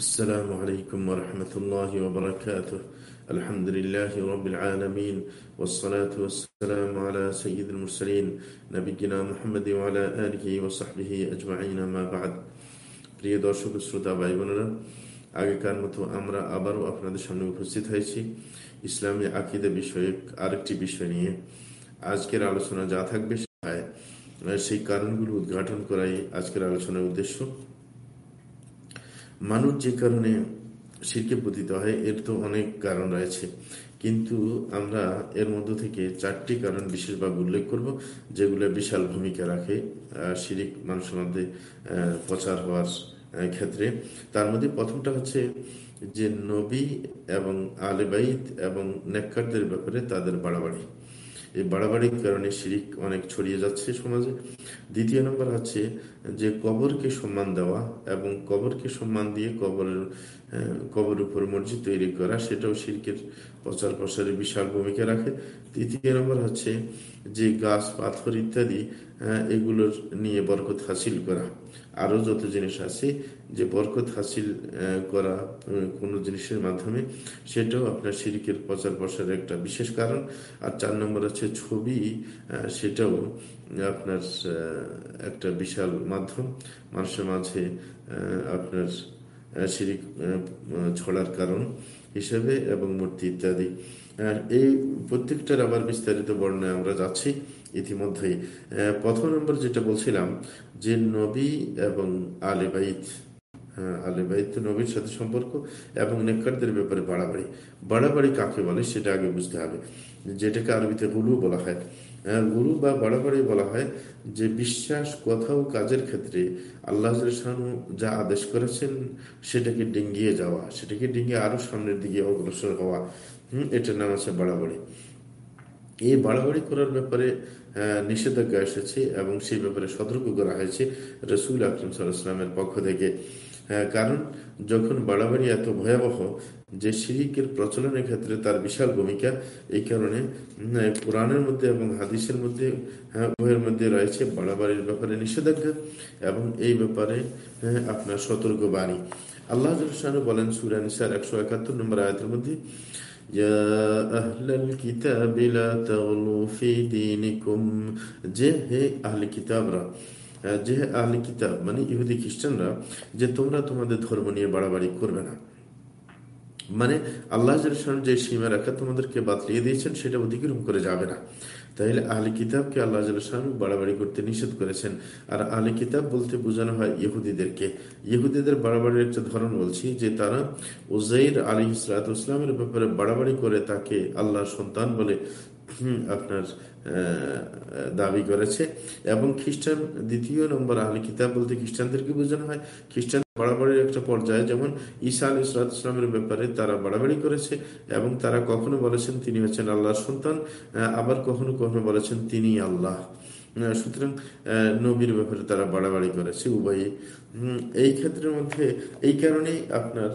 السلام عليكم ورحمة الله وبركاته الحمد لله رب العالمين والصلاة والسلام على سيد المرسلين نبينا محمد وعلى آله وصحبه أجمعين ما بعد প্রিয় দর্শক শ্রোতা ভাই বোনেরা আগেকার মতো আমরা আবারও আপনাদের সামনে উপস্থিত হয়েছি ইসলামী আকিদা বিষয়ক আরেকটি বিষয় নিয়ে আজকের আলোচনা যা থাকবে সেই কারণগুলো উদ্ঘাটন করাই আজকের আলোচনার উদ্দেশ্য মানুষ যে কারণে শিরকে পতিত হয়, এর তো অনেক কারণ রয়েছে। কিন্তু আমরা এর মধ্য থেকে চারটি কারণ বিশেষভাবে উল্লেখ করব, যেগুলো বিশাল ভূমিকা রাখে শিরিক মানুষের মধ্যে প্রচার হওয়ার ক্ষেত্রে। তার মধ্যে প্রথমটা হচ্ছে যে নবী এবং আলেবাইদ এবং নেককারদের ব্যাপারে তাদের বাড়াবাড়ি। এই বাড়াবাড়ির কারণে শিরিক অনেক ছড়িয়ে যাচ্ছে সমাজে। দ্বিতীয় নম্বর হচ্ছে যে কবরকে সম্মান দেওয়া এবং কবরকে সম্মান দিয়ে কবরের কবর উপর মসজিদ তৈরি করা, সেটাও শিল্পের প্রচার প্রসারে বিশাল ভূমিকা রাখে। তৃতীয় নম্বর হচ্ছে যে গাছ, পাথর ইত্যাদি এগুলোর নিয়ে বরকত হাসিল করা। আরও যত জিনিস আছে, যে বরকত হাসিল করা কোনো জিনিসের মাধ্যমে, সেটাও আপনার শিরিকের প্রচার প্রসারের একটা বিশেষ কারণ। আর চার নম্বর আছে ছবি সেটাও আপনার একটা বিশাল মাধ্যম। মানুষের মাঝে আপনার শিরিক ছড়ার কারণ হিসেবে এবং মূর্তি ইত্যাদি। এই প্রত্যেকটার আবার বিস্তারিত বর্ণায় আমরা যাচ্ছি। ইতিমধ্যেই। প্রথম নম্বর যেটা বলছিলাম, যে নবী এবং আলেবাইত আলেবাইত তো নবীর সাথে সম্পর্ক এবং নেককারদের ব্যাপারে বাড়াবাড়ি। বাড়াবাড়ি কাকে বলে সেটা আগে বুঝতে হবে। যেটাকে আরবিতে গুলু বলা হয়। গুরু বা বাড়াবাড়ি বলা হয় যে বিশ্বাস, কথা ও কাজের ক্ষেত্রে আল্লাহ যা আদেশ করেছেন সেটাকে ডিঙ্গিয়ে যাওয়া, সেটাকে ডিঙ্গিয়ে আরও সামনের দিকে অগ্রসর হওয়া। হম, এটার নাম আছে বাড়াবাড়ি। এই বাড়াবাড়ি করার ব্যাপারে নিষেধাজ্ঞা এসেছে এবং সেই ব্যাপারে সতর্ক করা হয়েছে রসুল আকরম সাল্লাহামের পক্ষ থেকে। কারণ যখন বাড়াবাড়ি এত ভয়াবহ যে শিরিকের প্রচলনের ক্ষেত্রে তার বিশাল ভূমিকা, এই কারণে কোরআনের মধ্যে এবং হাদিসের মধ্যে উভয়ের মধ্যে রয়েছে বাড়াবাড়ির ব্যাপারে নিষেধাজ্ঞা এবং এই ব্যাপারে আপনার সতর্ক বাণী আল্লাহ বলেন সুরানিসার একশো একাত্তর নম্বর আয়তের মধ্যে يا أهل الكتاب لا تغلوا في دينكم যে হে আহলে কিতাবরা যে আহলে কিতাব মানে ইহুদি খ্রিস্টানরা যে তোমরা তোমাদের ধর্ম নিয়ে বাড়াবাড়ি করবে না মানে আল্লাহ যে সীমা রাখা তোমাদেরকে বাতলিয়ে দিয়েছেন সেটা অতিক্রম করে যাবে না তাইলে আলী কিতাবকে আল্লাহ সাহেব বাড়াবাড়ি করতে নিষেধ করেছেন। আর আলী কিতাব বলতে বোঝানো হয় ইহুদিদেরকে। ইহুদিদের বাড়াবাড়ির একটা ধরন বলছি যে তারা উজাইর আলী ইসলামের ব্যাপারে বাড়াবাড়ি করে তাকে আল্লাহর সন্তান বলে আপনার দাবি করেছে। এবং খ্রিস্টান, দ্বিতীয় নম্বর আহলে কিতাব বলতে খ্রিস্টানদেরকে বোঝানো হয়। খ্রিস্টান বাড়াবাড়ির একটা পর্যায়ে, যেমন ঈসা আলী ইসলামের ব্যাপারে তারা বাড়াবাড়ি করেছে এবং তারা কখনো বলেছেন তিনি হচ্ছেন আল্লাহর সন্তান আবার কখনো কখনো বলেছেন তিনি আল্লাহ। সুতরাং নবীর ব্যাপারে তারা বাড়াবাড়ি করেছে উভয়ই এই ক্ষেত্রের মধ্যে, এই কারণেই আপনার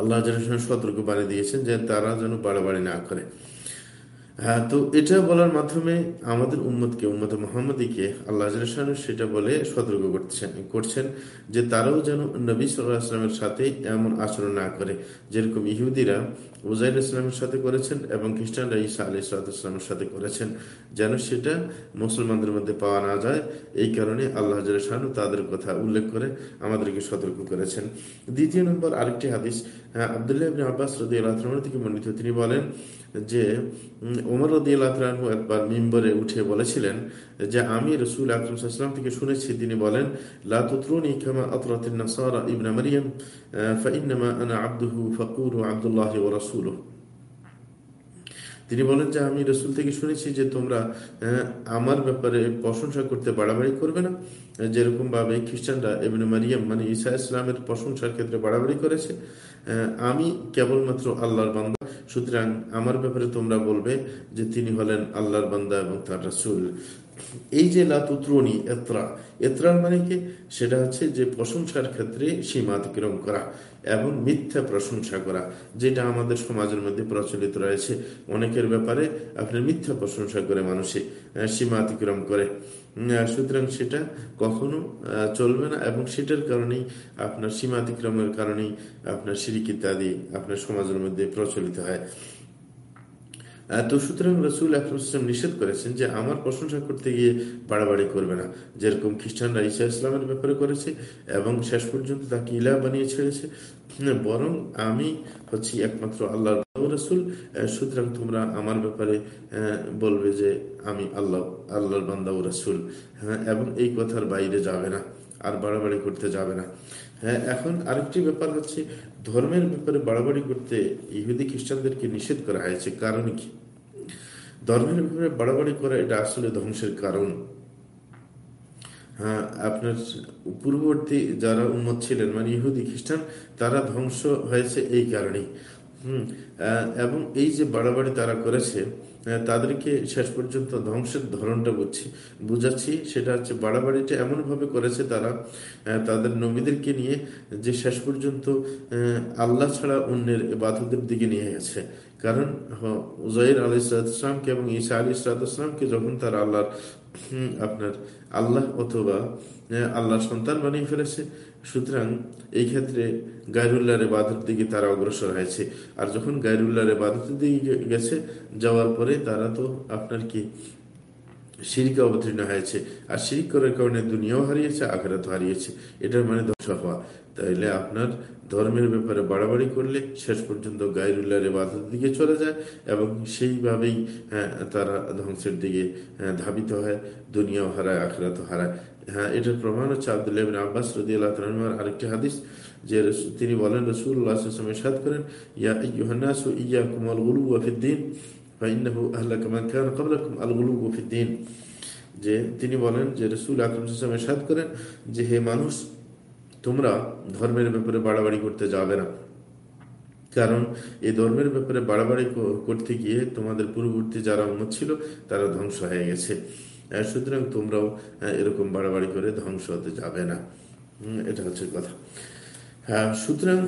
আল্লাহ সতর্ক বানিয়ে দিয়েছেন যে তারা যেন বাড়াবাড়ি না করে। তো এটা বলার মাধ্যমে আমাদের উম্মতকে, উম্মত মোহাম্মদীকে আল্লাহ সেটা বলে সতর্ক করছেন করছেন যে তারাও যেন নবী সাল্লামের সাথে এমন আচরণ না করে। যেরকম ইহুদিরা উজাইর ইসলামের সাথে করেছেন এবং খ্রিস্টানরা ইসা আলি সালামের সাথে করেছেন, যেন সেটা মুসলমানদের মধ্যে পাওয়া না যায়। এই কারণে আল্লাহ শাহানু তাদের কথা উল্লেখ করে আমাদেরকে সতর্ক করেছেন। দ্বিতীয় নম্বর আরেকটি হাদিস আবদুল্লাহ আব্বাস রদি আল্লাহ থেকে মন্ডিত তিনি বলেন যে ওমর রদিয়ালু একবার মিম্বরে উঠে বলেছিলেন যে, আমি রসুল আকরমসাল্লাম থেকে শুনেছি, তিনি বলেন লাতুত্রুনি কামা আতরাতিন নাসারা ইবনা মারিয়াম ফাইন্নামা আনা আব্দুহু ফাকুর আব্দুল্লাহ রাসূল তিনি বলেন যে, আমি রসুল থেকে শুনেছি যে, তোমরা আমার ব্যাপারে প্রশংসা করতে বাড়াবাড়ি করবে না। যেরকম ভাবে খ্রিস্টানরা এমনি মারিয়াম মানে ঈসা ইসলামের প্রশংসার ক্ষেত্রে বাড়াবাড়ি করেছে। আমি কেবলমাত্র আল্লাহর বান্দা। সুতরাং আমার ব্যাপারে তোমরা বলবে যে, তিনি হলেন আল্লাহর বান্দা এবং তার রাসুল। এই যে লাতুত্রণী এত্রা, এত্রার মানে কি? সেটা হচ্ছে যে প্রশংসার ক্ষেত্রে সীমা অতিক্রম করা এবং মিথ্যা প্রশংসা করা, যেটা আমাদের সমাজের মধ্যে প্রচলিত রয়েছে। অনেকের ব্যাপারে আপনার মিথ্যা প্রশংসা করে মানুষে সীমা অতিক্রম করে। সুতরাং সেটা কখনো চলবে না এবং সেটার কারণেই আপনার সীমা অতিক্রমের কারণেই আপনার সিরিক ইত্যাদি আপনার সমাজের মধ্যে প্রচলিত হয়। তো সুতরাং রসুল আকরম নিষেধ করেছেন যে আমার প্রশংসা করতে গিয়ে বাড়াবাড়ি করবে না। যেরকম খ্রিস্টানরা ইসা ইসলামের ব্যাপারে করেছে এবং শেষ পর্যন্ত তাকে ইলা বানিয়ে ছেড়েছে। বরং আমি হচ্ছি একমাত্র আল্লাহ রসুল সুতরাং তোমরা আমার ব্যাপারে বলবে যে আমি আল্লাহ, আল্লাহর বান্দা রসুল। হ্যাঁ এবং এই কথার বাইরে যাবে না, আর বাড়াবাড়ি করতে যাবে না। হ্যাঁ এখন আরেকটি ব্যাপার হচ্ছে ধর্মের ব্যাপারে বাড়াবাড়ি করতে ইহুদি খ্রিস্টানদেরকে নিষেধ করা হয়েছে। কারণ কি? ধর্মের ব্যাপারে বাড়াবাড়ি করা এটা আসলে ধ্বংসের কারণ। হ্যাঁ আপনার পূর্ববর্তী যারা উন্মত ছিলেন মানে ইহুদি খ্রিস্টান, তারা ধ্বংস হয়েছে এই কারণেই। হম এবং এই যে বাড়াবাড়ি তারা করেছে তাদেরকে শেষ পর্যন্ত ধ্বংসের ধরনটা বুঝছি, বুঝাচ্ছি। সেটা হচ্ছে বাড়াবাড়িটা এমনভাবে করেছে তারা তাদের নবীদেরকে নিয়ে যে শেষ পর্যন্ত আল্লাহ ছাড়া অন্যের বাধুদের দিকে নিয়ে গেছে। কারণ জহির আলী সালামকে এবং ঈসা আলী সালামকে যখন তারা আল্লাহর আপনার আল্লাহ অথবা আল্লাহর সন্তান বানিয়ে ফেলেছে, সুতরাং এই ক্ষেত্রে গায়রুল্লাহর বাদতের দিকে তারা অগ্রসর হয়েছে। আর যখন গায়রুল্লাহর বাদতের দিকে গেছে যাওয়ার পরে তারা তো আপনার কি সিরিকে অবতীর্ণ হয়েছে। আর সিরিক করার কারণে দুনিয়াও হারিয়েছে আখেরাত হারিয়েছে। এটার মানে ধ্বংস হওয়া তাইলে আপনার ধর্মের ব্যাপারে বাড়াবাড়ি করলে শেষ পর্যন্ত গায়রুল্লাহর বাদতের দিকে চলে যায় এবং সেইভাবেই হ্যাঁ, তারা ধ্বংসের দিকে হ্যাঁ, ধাবিত হয় দুনিয়াও হারায় আখেরাত হারায়। হ্যাঁ এটার প্রমাণ হচ্ছে আবদুল্লাহ আব্বাস রদি আল্লাহ আরেকটি হাদিস। যে তিনি বলেন রসুল্লাহ সাদ করেন যে তিনি বলেন যে রসুল আকরম সাদ করেন যে, হে মানুষ, তোমরা ধর্মের ব্যাপারে বাড়াবাড়ি করতে যাবে না। কারণ এই ধর্মের ব্যাপারে বাড়াবাড়ি করতে গিয়ে তোমাদের পূর্ববর্তী যারা উন্নত ছিল, তারা ধ্বংস হয়ে গেছে। সুতরাং তোমরাও এরকম বাড়াবাড়ি করে ধ্বংস হতে যাবে না। এটা হচ্ছে কথা। হ্যাঁ সুতরাং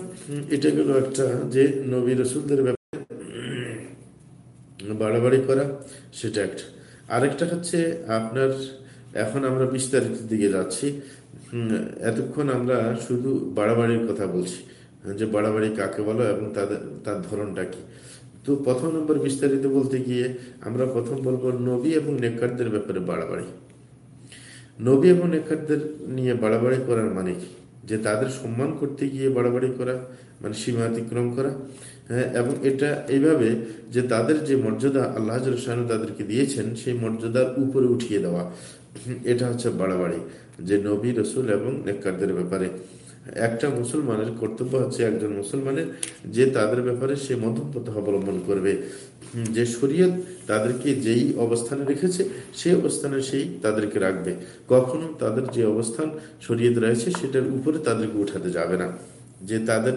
এটা গেল একটা যে নবী রসুলদের ব্যাপারে বাড়াবাড়ি করা, সেটা একটা। আরেকটা হচ্ছে আপনার, এখন আমরা বিস্তারিত দিকে যাচ্ছি। এতক্ষণ আমরা শুধু বাড়াবাড়ির কথা বলছি। যে বাড়াবাড়ি কাকে বলো এবং তাদের, তার ধরনটা কি? তো প্রথম নম্বর বিস্তারিত বলতে গিয়ে আমরা প্রথম বলব নবী এবং নেকারদের ব্যাপারে বাড়াবাড়ি। নবী এবং নেকারদের নিয়ে বাড়াবাড়ি করার মানে কি? যে তাদের সম্মান করতে গিয়ে বাড়াবাড়ি করা মানে সীমা অতিক্রম করা হ্যাঁ এবং এটা এইভাবে যে তাদের যে মর্যাদা আল্লাহ তাদেরকে দিয়েছেন, সেই মর্যাদার উপরে উঠিয়ে দেওয়া, এটা হচ্ছে বাড়াবাড়ি, যে নবী, রসুল এবং নেককারদের ব্যাপারে। একটা মুসলমানের কর্তব্য হচ্ছে একজন মুসলমানের যে তাদের ব্যাপারে সে মধ্যপথ অবলম্বন করবে। যে শরীয়ত তাদেরকে যেই অবস্থানে রেখেছে, সেই অবস্থানে সেই তাদেরকে রাখবে। কখনো তাদের যে অবস্থান শরীয়ত রয়েছে, সেটার উপরে তাদেরকে উঠাতে যাবে না। যে তাদের,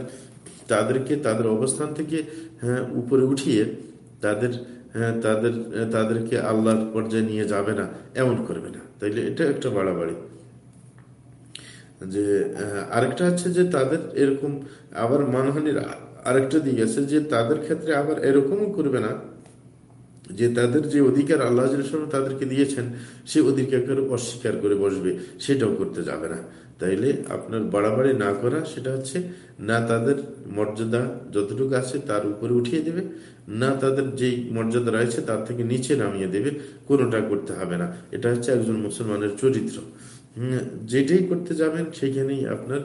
তাদেরকে তাদের অবস্থান থেকে হ্যাঁ উপরে উঠিয়ে তাদের হ্যাঁ তাদের, তাদেরকে আল্লাহর পর্যায়ে নিয়ে যাবে না, এমন করবে না। তাইলে এটা একটা বাড়াবাড়ি। যে আরেকটা হচ্ছে যে তাদের এরকম আবার মানহানির আরেকটা দিক আছে যে তাদের ক্ষেত্রে আবার এরকমও করবে না। যে তাদের যে অধিকার আল্লাহ তাদেরকে দিয়েছেন, সে অধিকার অস্বীকার করে বসবে, সেটাও করতে যাবে না। তাইলে আপনার বাড়াবাড়ি না করা, সেটা হচ্ছে না তাদের মর্যাদা যতটুকু আছে তার উপরে উঠিয়ে দেবে, না তাদের যেই মর্যাদা রয়েছে তার থেকে নিচে নামিয়ে দেবে, কোনোটা করতে হবে না। এটা হচ্ছে একজন মুসলমানের চরিত্র। যেটাই করতে যাবেন, সেখানেই আপনার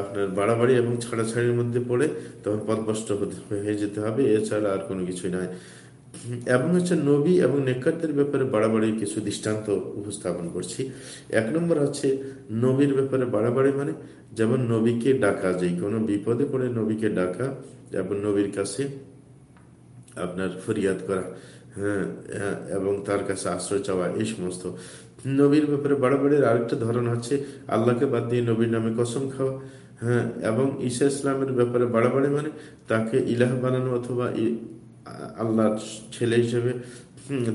আপনার বাড়াবাড়ি এবং ছাড়াছাড়ির মধ্যে পড়ে তখন পদভষ্ট হয়ে যেতে হবে, এছাড়া আর কোনো কিছুই নয়। এবং হচ্ছে নবী এবং নেকারদের ব্যাপারে বাড়াবাড়ি কিছু দৃষ্টান্ত উপস্থাপন করছি। এক নম্বর হচ্ছে নবীর ব্যাপারে বাড়াবাড়ি মানে যেমন নবীকে ডাকা, যে কোনো বিপদে পড়ে নবীকে ডাকা, এবং নবীর কাছে আপনার ফরিয়াদ করা হ্যাঁ এবং তার কাছে আশ্রয় চাওয়া, এই সমস্ত। নবীর ব্যাপারে বাড়াবাড়ির আরেকটা ধরন হচ্ছে আল্লাহকে বাদ দিয়ে নবীর নামে কসম খাওয়া হ্যাঁ এবং ঈশা ইসলামের ব্যাপারে বাড়াবাড়ি মানে তাকে ইলাহ বানানো অথবা আল্লাহর ছেলে হিসেবে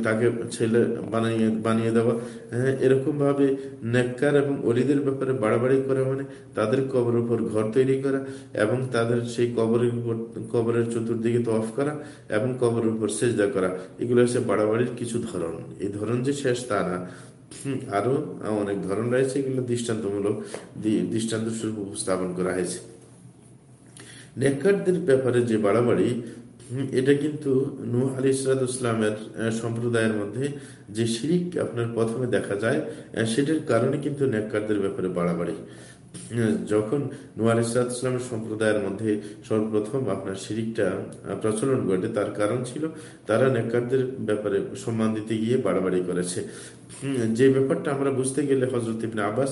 তাকে ছেলে বানিয়ে বানিয়ে দেওয়া। হ্যাঁ এরকম ভাবে নেককার এবং অলিদের ব্যাপারে বাড়াবাড়ি করা মানে তাদের কবরের উপর ঘর তৈরি করা এবং তাদের সেই কবরের উপর কবরের চতুর্দিকে তো অফ করা এবং কবরের উপর সেজদা করা। এগুলো হচ্ছে বাড়াবাড়ির কিছু ধরন। এই ধরন যে শেষ তা না। হুম, আরও অনেক ধরন রয়েছে এগুলো দৃষ্টান্তমূলক দৃষ্টান্ত স্বরূপ উপস্থাপন করা হয়েছে। নেককারদের ব্যাপারে যে বাড়াবাড়ি এটা কিন্তু নূহ আলী ইসলামের সম্প্রদায়ের মধ্যে যে শিরিক আপনার প্রথমে দেখা যায় সেটার কারণে কিন্তু নেককারদের ব্যাপারে বাড়াবাড়ি। যখন নূহ ইসরাত ইসলামের সম্প্রদায়ের মধ্যে সর্বপ্রথম আপনার শিরিকটা প্রচলন ঘটে, তার কারণ ছিল তারা নেককারদের ব্যাপারে সম্মান দিতে গিয়ে বাড়াবাড়ি করেছে। যে ব্যাপারটা আমরা বুঝতে গেলে হজরত ইবনে আব্বাস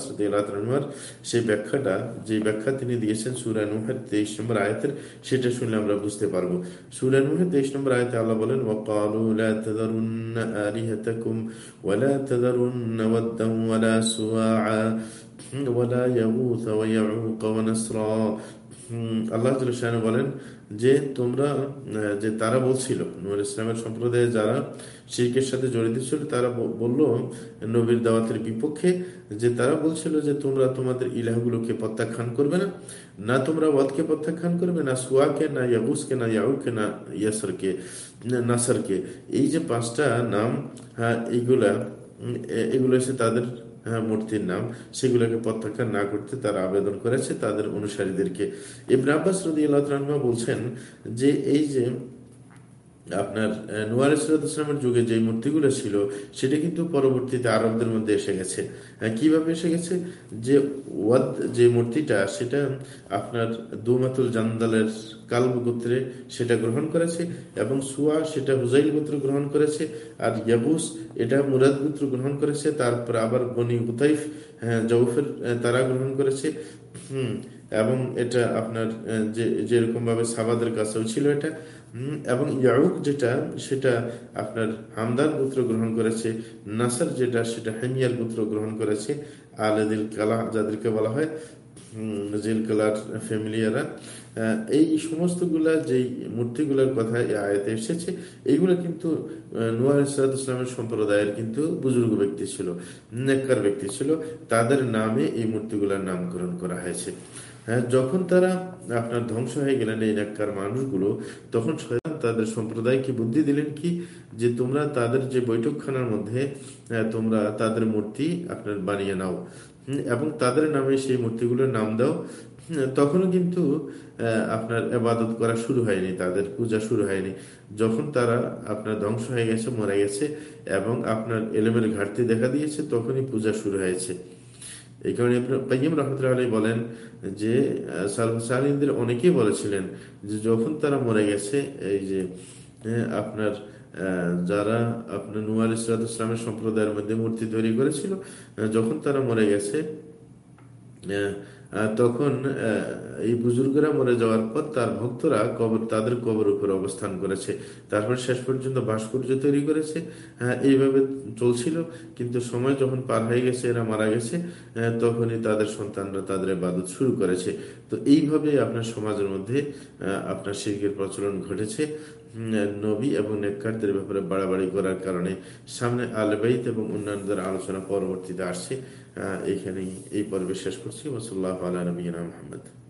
সেই ব্যাখ্যাটা, যে ব্যাখ্যা তিনি দিয়েছেন সূরা নূহের 23 নম্বর আয়াতের, সেটা শুনলে আমরা বুঝতে পারব। সূরা নূহের 23 নম্বর আয়াতে আল্লাহ বলেন আলিহাতাকুম আল্লাহ বলেন যে তোমরা যে তারা বলছিল, নূর ইসলামের সম্প্রদায়ে যারা শিরকের সাথে জড়িত ছিল, তারা বলল নবীর দাওয়াতের বিপক্ষে যে তারা বলছিল যে তোমরা তোমাদের ইলাহগুলোকে প্রত্যাখ্যান করবে না না তোমরা ওয়াদকে প্রত্যাখ্যান করবে, না সুয়াকে, না ইয়াগুসকে, না ইয়াউকে না ইয়াসরকে নাসারকে। এই যে পাঁচটা নাম হ্যাঁ এইগুলা এগুলো এসে তাদের মূর্তির নাম, সেগুলোকে প্রত্যাখ্যান না করতে তারা আবেদন করেছে। তাদের অনুসারীদেরকে। ইবনে আব্বাস রদি আল্লাহ বলছেন যে, এই যে আপনার নোয়ার ইসলামের যুগে যে মূর্তিগুলো ছিল সেটা কিন্তু পরবর্তীতে আরবদের মধ্যে এসে গেছে। কীভাবে এসে গেছে? যে ওয়াদ যে মূর্তিটা সেটা আপনার দুমাতুল জান্দালের কালব গোত্রে সেটা গ্রহণ করেছে এবং সুয়া সেটা হুজাইল গোত্র গ্রহণ করেছে আর ইয়াবুস এটা মুরাদ গোত্র গ্রহণ করেছে। তারপর আবার বনি হুতাইফ হ্যাঁ, জৌফের তারা গ্রহণ করেছে। হুম এবং এটা আপনার যে যেরকম ভাবে সাবাদের কাছেও ছিল এটা। এবং ইয়াউক যেটা, সেটা আপনার হামদান গোত্র গ্রহণ করেছে, নাসার যেটা, সেটা হেমিয়ার গোত্র গ্রহণ করেছে, আলেদিল কালা যাদেরকে বলা হয় মূর্তিগুলোর কথা আয়াতে এসেছে, এইগুলো কিন্তু নোয়ার সম্প্রদায়ের কিন্তু বুজুর্গ ব্যক্তি ছিল, নেককার ব্যক্তি ছিল, তাদের নামে এই মূর্তিগুলোর নামকরণ করা হয়েছে। হ্যাঁ যখন তারা আপনার ধ্বংস হয়ে গেলেন এই নেককার মানুষগুলো তখন তাদের সম্প্রদায়কে বুদ্ধি দিলেন কি? যে তোমরা তাদের যে বৈঠকখানার মধ্যে তোমরা তাদের মূর্তি আপনার বানিয়ে নাও। এবং তাদের নামে সেই মূর্তিগুলোর নাম দাও। হুম, তখনও কিন্তু আপনার আবাদত করা শুরু হয়নি তাদের পূজা শুরু হয়নি। যখন তারা আপনার ধ্বংস হয়ে গেছে মরে গেছে এবং আপনার এলেমের ঘাটতি দেখা দিয়েছে তখনই পূজা শুরু হয়েছে। এই কারণে কাইম রহমতুল্লাহ আলী বলেন যে সালহসালিনদের অনেকেই বলেছিলেন যে যখন তারা মরে গেছে এই যে আপনার যারা আপনার নুয়ার ইসলামের সম্প্রদায়ের মধ্যে মূর্তি তৈরি করেছিল যখন তারা মরে গেছে আহ, তখন এই বুজুর্গরা মরে যাওয়ার পর তার ভক্তরা কবর তাদের কবর উপর অবস্থান করেছে। তারপর শেষ পর্যন্ত ভাস্কর্য তৈরি করেছে। আহ, এইভাবে চলছিল। কিন্তু সময় যখন পার হয়ে গেছে এরা মারা গেছে তখনই তাদের সন্তানরা তাদের বাদত শুরু করেছে। তো এইভাবে আপনার সমাজের মধ্যে আপনার শিল্পের প্রচলন ঘটেছে। নবী এবং নেককারদের ব্যাপারে বাড়াবাড়ি করার কারণে সামনে আলবাইত এবং অন্যান্যদের আলোচনা পরবর্তীতে আসছে। এইখানেই এই পর্বে শেষ করছি। ওসল্লাহ আলা মোহাম্মদ।